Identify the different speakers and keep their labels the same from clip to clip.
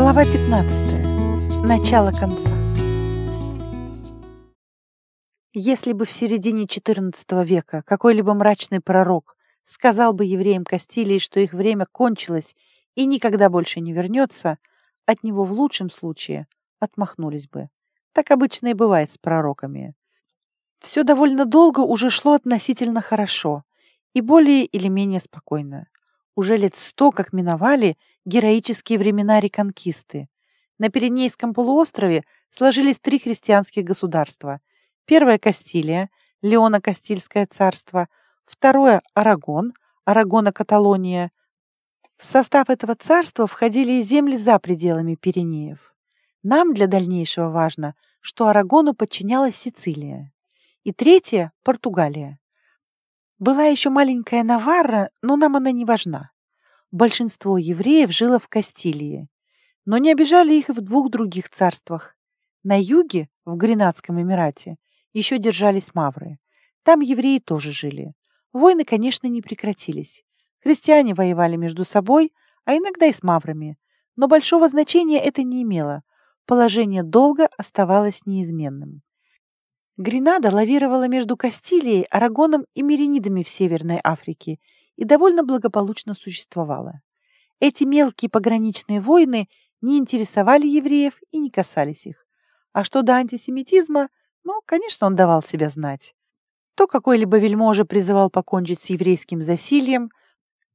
Speaker 1: Глава 15. Начало конца. Если бы в середине XIV века какой-либо мрачный пророк сказал бы евреям Кастилии, что их время кончилось и никогда больше не вернется, от него в лучшем случае отмахнулись бы. Так обычно и бывает с пророками. Все довольно долго уже шло относительно хорошо и более или менее спокойно. Уже лет сто, как миновали героические времена реконкисты. На Пиренейском полуострове сложились три христианских государства. Первое – Кастилия, Леона-Кастильское царство. Второе – Арагон, Арагона-Каталония. В состав этого царства входили и земли за пределами Пиренеев. Нам для дальнейшего важно, что Арагону подчинялась Сицилия. И третье – Португалия. Была еще маленькая Наварра, но нам она не важна. Большинство евреев жило в Кастилии, но не обижали их и в двух других царствах. На юге, в Гренадском Эмирате, еще держались мавры. Там евреи тоже жили. Войны, конечно, не прекратились. Христиане воевали между собой, а иногда и с маврами. Но большого значения это не имело. Положение долго оставалось неизменным. Гренада лавировала между Кастилией, Арагоном и Меренидами в Северной Африке и довольно благополучно существовала. Эти мелкие пограничные войны не интересовали евреев и не касались их. А что до антисемитизма, ну, конечно, он давал себя знать. То какой-либо вельможа призывал покончить с еврейским засильем,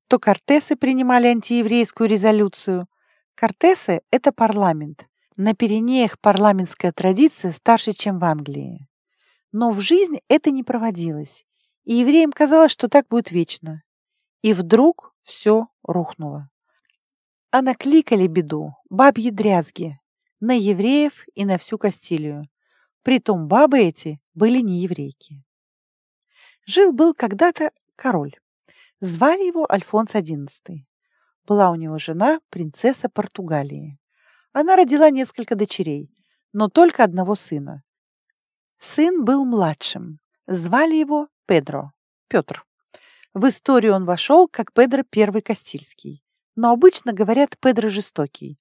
Speaker 1: то кортесы принимали антиеврейскую резолюцию. Кортесы – это парламент. На Пиренеях парламентская традиция старше, чем в Англии. Но в жизнь это не проводилось, и евреям казалось, что так будет вечно. И вдруг все рухнуло. А накликали беду бабьи дрязги на евреев и на всю Кастилию. Притом бабы эти были не еврейки. Жил-был когда-то король. Звали его Альфонс XI. Была у него жена, принцесса Португалии. Она родила несколько дочерей, но только одного сына. Сын был младшим. Звали его Педро, Петр. В историю он вошел как Педро I Кастильский, но обычно говорят Педро Жестокий,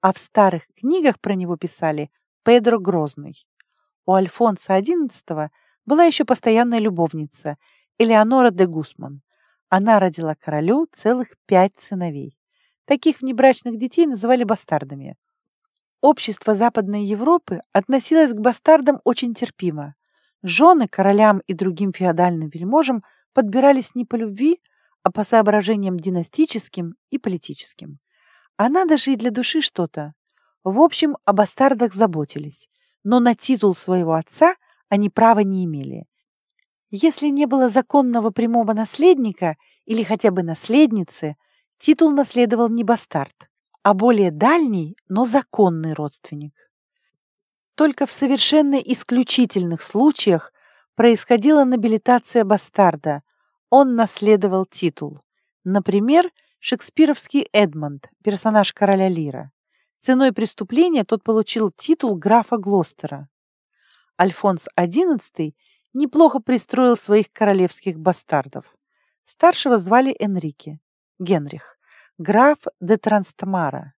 Speaker 1: а в старых книгах про него писали Педро Грозный. У Альфонса XI была еще постоянная любовница Элеонора де Гусман. Она родила королю целых пять сыновей. Таких внебрачных детей называли бастардами. Общество Западной Европы относилось к бастардам очень терпимо. Жены королям и другим феодальным вельможам подбирались не по любви, а по соображениям династическим и политическим. А надо же и для души что-то. В общем, о бастардах заботились, но на титул своего отца они права не имели. Если не было законного прямого наследника или хотя бы наследницы, титул наследовал не бастард, а более дальний, но законный родственник. Только в совершенно исключительных случаях происходила нобилитация бастарда, он наследовал титул. Например, шекспировский Эдмонд, персонаж короля Лира. Ценой преступления тот получил титул графа Глостера. Альфонс XI неплохо пристроил своих королевских бастардов. Старшего звали Энрике, Генрих граф де Транстамара.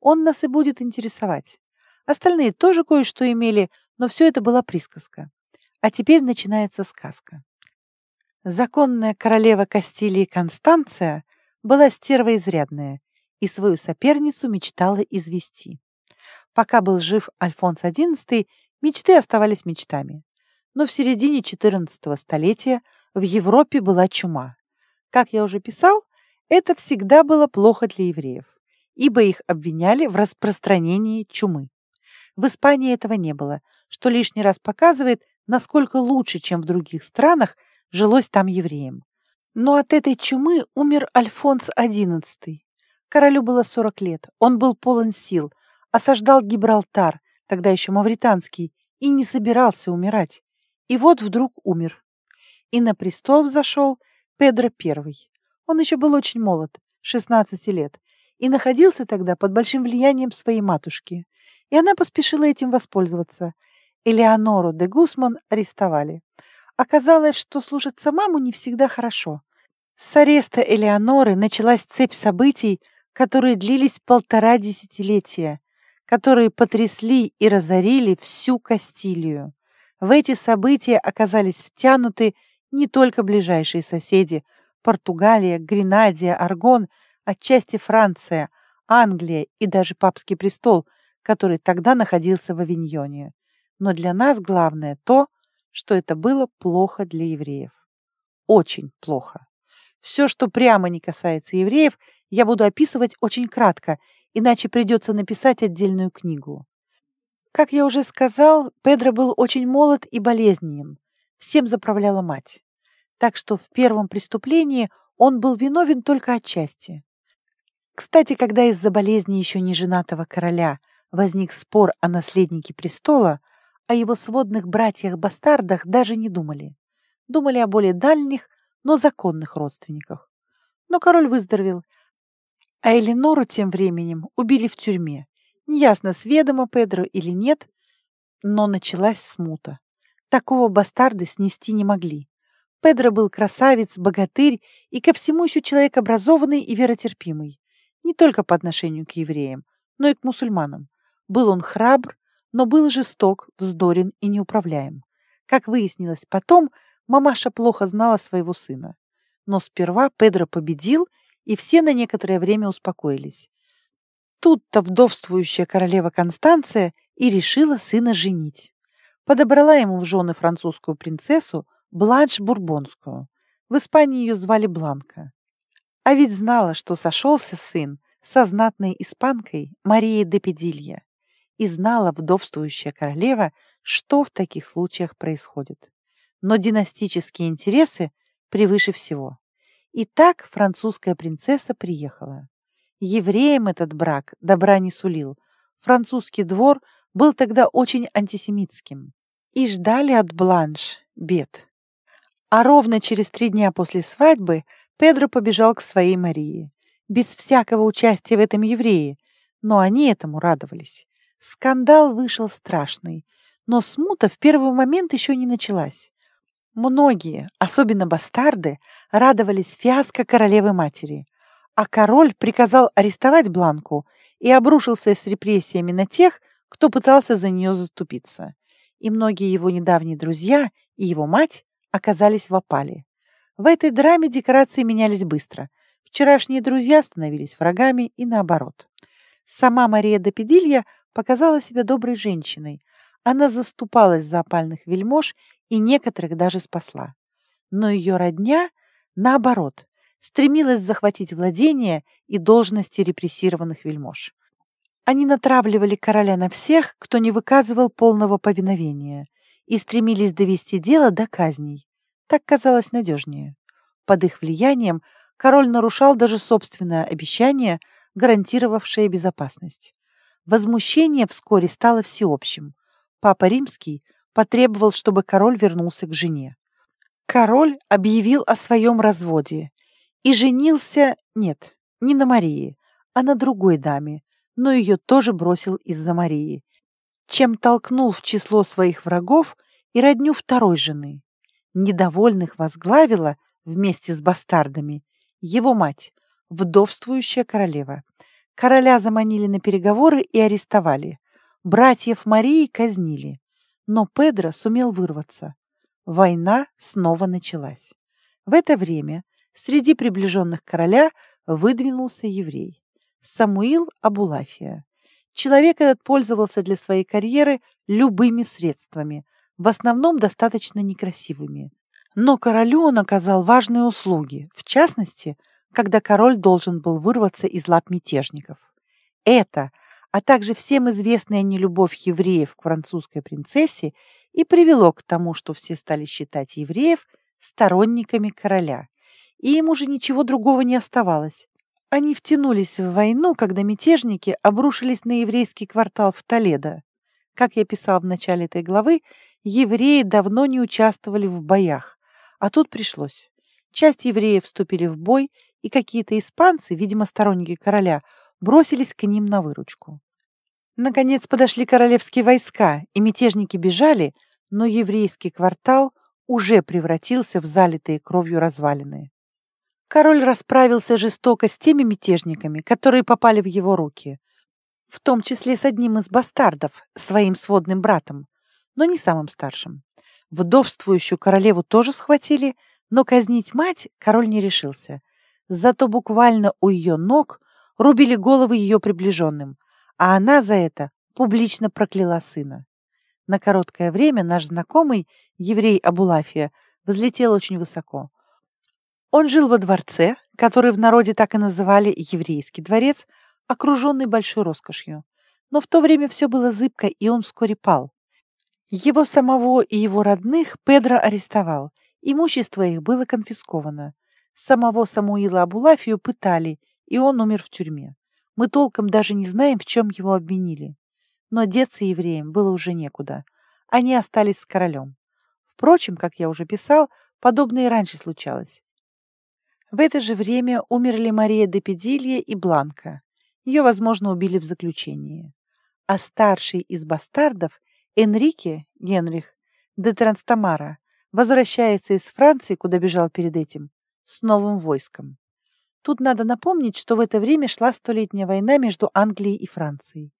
Speaker 1: Он нас и будет интересовать. Остальные тоже кое-что имели, но все это была присказка. А теперь начинается сказка. Законная королева Кастилии Констанция была стерва изрядная и свою соперницу мечтала извести. Пока был жив Альфонс XI, мечты оставались мечтами. Но в середине XIV столетия в Европе была чума. Как я уже писал, это всегда было плохо для евреев, ибо их обвиняли в распространении чумы. В Испании этого не было, что лишний раз показывает, насколько лучше, чем в других странах, жилось там евреям. Но от этой чумы умер Альфонс XI. Королю было 40 лет, он был полон сил, осаждал Гибралтар, тогда еще мавританский, и не собирался умирать. И вот вдруг умер. И на престол взошел Педро I. Он еще был очень молод, 16 лет, и находился тогда под большим влиянием своей матушки. И она поспешила этим воспользоваться. Элеонору де Гусман арестовали. Оказалось, что слушаться маму не всегда хорошо. С ареста Элеоноры началась цепь событий, которые длились полтора десятилетия, которые потрясли и разорили всю Кастилию. В эти события оказались втянуты не только ближайшие соседи – Португалия, Гренадия, Аргон, отчасти Франция, Англия и даже папский престол, который тогда находился в Авиньоне. Но для нас главное то, что это было плохо для евреев. Очень плохо. Все, что прямо не касается евреев, я буду описывать очень кратко, иначе придется написать отдельную книгу. Как я уже сказал, Педро был очень молод и болезненен. Всем заправляла мать. Так что в первом преступлении он был виновен только отчасти. Кстати, когда из-за болезни еще не женатого короля возник спор о наследнике престола, о его сводных братьях-бастардах даже не думали. Думали о более дальних, но законных родственниках. Но король выздоровел, а Эленору тем временем убили в тюрьме. Неясно, с ведома Педро или нет, но началась смута. Такого бастарды снести не могли. Педро был красавец, богатырь и ко всему еще человек образованный и веротерпимый не только по отношению к евреям, но и к мусульманам. Был он храбр, но был жесток, вздорен и неуправляем. Как выяснилось потом, мамаша плохо знала своего сына. Но сперва Педро победил, и все на некоторое время успокоились. Тут-то вдовствующая королева Констанция и решила сына женить. Подобрала ему в жены французскую принцессу Бланш Бурбонскую. В Испании ее звали Бланка. А ведь знала, что сошелся сын со знатной испанкой Марией де Педилья. И знала вдовствующая королева, что в таких случаях происходит. Но династические интересы превыше всего. И так французская принцесса приехала. Евреям этот брак добра не сулил. Французский двор был тогда очень антисемитским. И ждали от Бланш бед. А ровно через три дня после свадьбы Педро побежал к своей Марии, без всякого участия в этом евреи, но они этому радовались. Скандал вышел страшный, но смута в первый момент еще не началась. Многие, особенно бастарды, радовались фиаско королевы-матери, а король приказал арестовать Бланку и обрушился с репрессиями на тех, кто пытался за нее заступиться. И многие его недавние друзья и его мать оказались в опале. В этой драме декорации менялись быстро. Вчерашние друзья становились врагами и наоборот. Сама Мария де Педилья показала себя доброй женщиной. Она заступалась за опальных вельмож и некоторых даже спасла. Но ее родня, наоборот, стремилась захватить владения и должности репрессированных вельмож. Они натравливали короля на всех, кто не выказывал полного повиновения, и стремились довести дело до казней. Так казалось надежнее. Под их влиянием король нарушал даже собственное обещание, гарантировавшее безопасность. Возмущение вскоре стало всеобщим. Папа Римский потребовал, чтобы король вернулся к жене. Король объявил о своем разводе и женился, нет, не на Марии, а на другой даме, но ее тоже бросил из-за Марии, чем толкнул в число своих врагов и родню второй жены. Недовольных возглавила вместе с бастардами его мать, вдовствующая королева. Короля заманили на переговоры и арестовали. Братьев Марии казнили. Но Педро сумел вырваться. Война снова началась. В это время среди приближенных короля выдвинулся еврей. Самуил Абулафия. Человек этот пользовался для своей карьеры любыми средствами, в основном достаточно некрасивыми. Но королю он оказал важные услуги, в частности, когда король должен был вырваться из лап мятежников. Это, а также всем известная нелюбовь евреев к французской принцессе и привело к тому, что все стали считать евреев сторонниками короля. И им уже ничего другого не оставалось. Они втянулись в войну, когда мятежники обрушились на еврейский квартал в Толедо. Как я писал в начале этой главы, евреи давно не участвовали в боях, а тут пришлось. Часть евреев вступили в бой, и какие-то испанцы, видимо, сторонники короля, бросились к ним на выручку. Наконец подошли королевские войска, и мятежники бежали, но еврейский квартал уже превратился в залитые кровью развалины. Король расправился жестоко с теми мятежниками, которые попали в его руки, в том числе с одним из бастардов, своим сводным братом, но не самым старшим. Вдовствующую королеву тоже схватили, но казнить мать король не решился. Зато буквально у ее ног рубили головы ее приближенным, а она за это публично прокляла сына. На короткое время наш знакомый, еврей Абулафия, взлетел очень высоко. Он жил во дворце, который в народе так и называли «еврейский дворец», окруженный большой роскошью. Но в то время все было зыбко, и он вскоре пал. Его самого и его родных Педро арестовал, имущество их было конфисковано. Самого Самуила Абулафию пытали, и он умер в тюрьме. Мы толком даже не знаем, в чем его обвинили. Но деться евреям было уже некуда. Они остались с королем. Впрочем, как я уже писал, подобное и раньше случалось. В это же время умерли Мария де Педилья и Бланка. Ее, возможно, убили в заключении. А старший из бастардов, Энрике Генрих де Транстамара, возвращается из Франции, куда бежал перед этим, с новым войском. Тут надо напомнить, что в это время шла Столетняя война между Англией и Францией.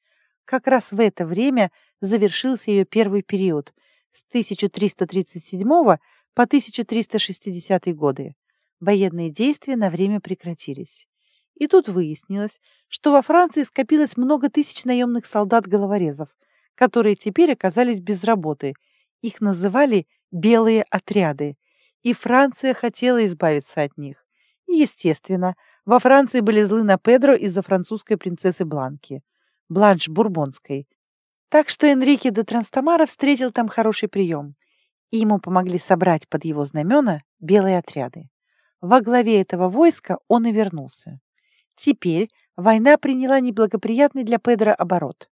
Speaker 1: Как раз в это время завершился ее первый период с 1337 по 1360 годы военные действия на время прекратились. И тут выяснилось, что во Франции скопилось много тысяч наемных солдат-головорезов, которые теперь оказались без работы. Их называли «белые отряды», и Франция хотела избавиться от них. И, естественно, во Франции были злы на Педро из-за французской принцессы Бланки, Бланш Бурбонской. Так что Энрике де Транстамара встретил там хороший прием, и ему помогли собрать под его знамена белые отряды. Во главе этого войска он и вернулся. Теперь война приняла неблагоприятный для Педро оборот.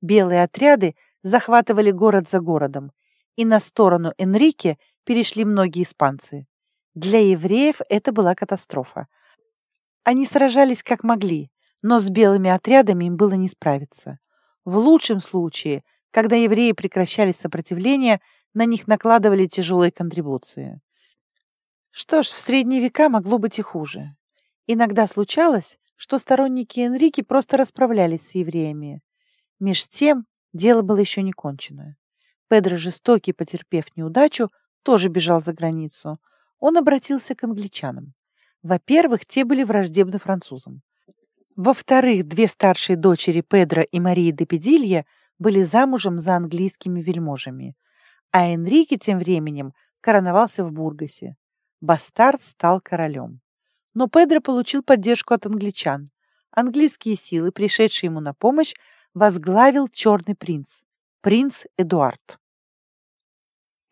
Speaker 1: Белые отряды захватывали город за городом, и на сторону Энрике перешли многие испанцы. Для евреев это была катастрофа. Они сражались как могли, но с белыми отрядами им было не справиться. В лучшем случае, когда евреи прекращали сопротивление, на них накладывали тяжелые контрибуции. Что ж, в средние века могло быть и хуже. Иногда случалось, что сторонники Энрике просто расправлялись с евреями. Меж тем дело было еще не кончено. Педро жестокий, потерпев неудачу, тоже бежал за границу. Он обратился к англичанам. Во-первых, те были враждебны французам. Во-вторых, две старшие дочери Педро и Марии де Педилья были замужем за английскими вельможами. А Энрике тем временем короновался в Бургасе. Бастард стал королем. Но Педро получил поддержку от англичан. Английские силы, пришедшие ему на помощь, возглавил Черный принц, принц Эдуард.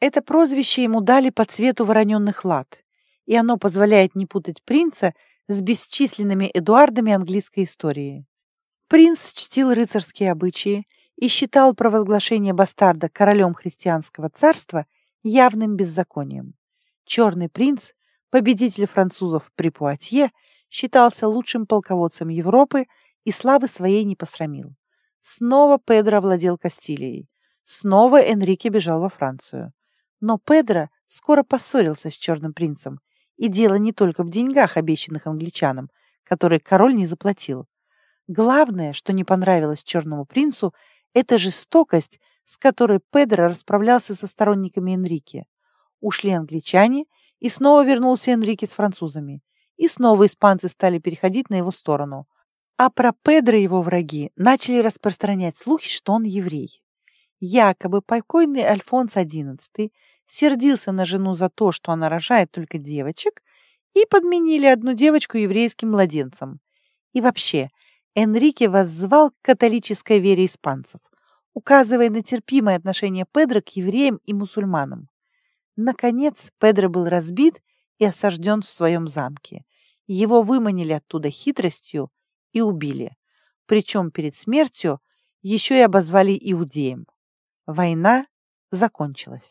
Speaker 1: Это прозвище ему дали по цвету вороненных лад, и оно позволяет не путать принца с бесчисленными Эдуардами английской истории. Принц чтил рыцарские обычаи и считал провозглашение бастарда королем христианского царства явным беззаконием. Черный принц, победитель французов при Пуатье, считался лучшим полководцем Европы и славы своей не посрамил. Снова Педро владел Кастилией. Снова Энрике бежал во Францию. Но Педро скоро поссорился с Черным принцем, и дело не только в деньгах, обещанных англичанам, которые король не заплатил. Главное, что не понравилось Черному принцу, это жестокость, с которой Педро расправлялся со сторонниками Энрике. Ушли англичане, и снова вернулся Энрике с французами. И снова испанцы стали переходить на его сторону. А про Педро его враги начали распространять слухи, что он еврей. Якобы покойный Альфонс XI сердился на жену за то, что она рожает только девочек, и подменили одну девочку еврейским младенцем. И вообще, Энрике воззвал к католической вере испанцев, указывая на терпимое отношение Педро к евреям и мусульманам. Наконец Педро был разбит и осажден в своем замке. Его выманили оттуда хитростью и убили. Причем перед смертью еще и обозвали иудеем. Война закончилась.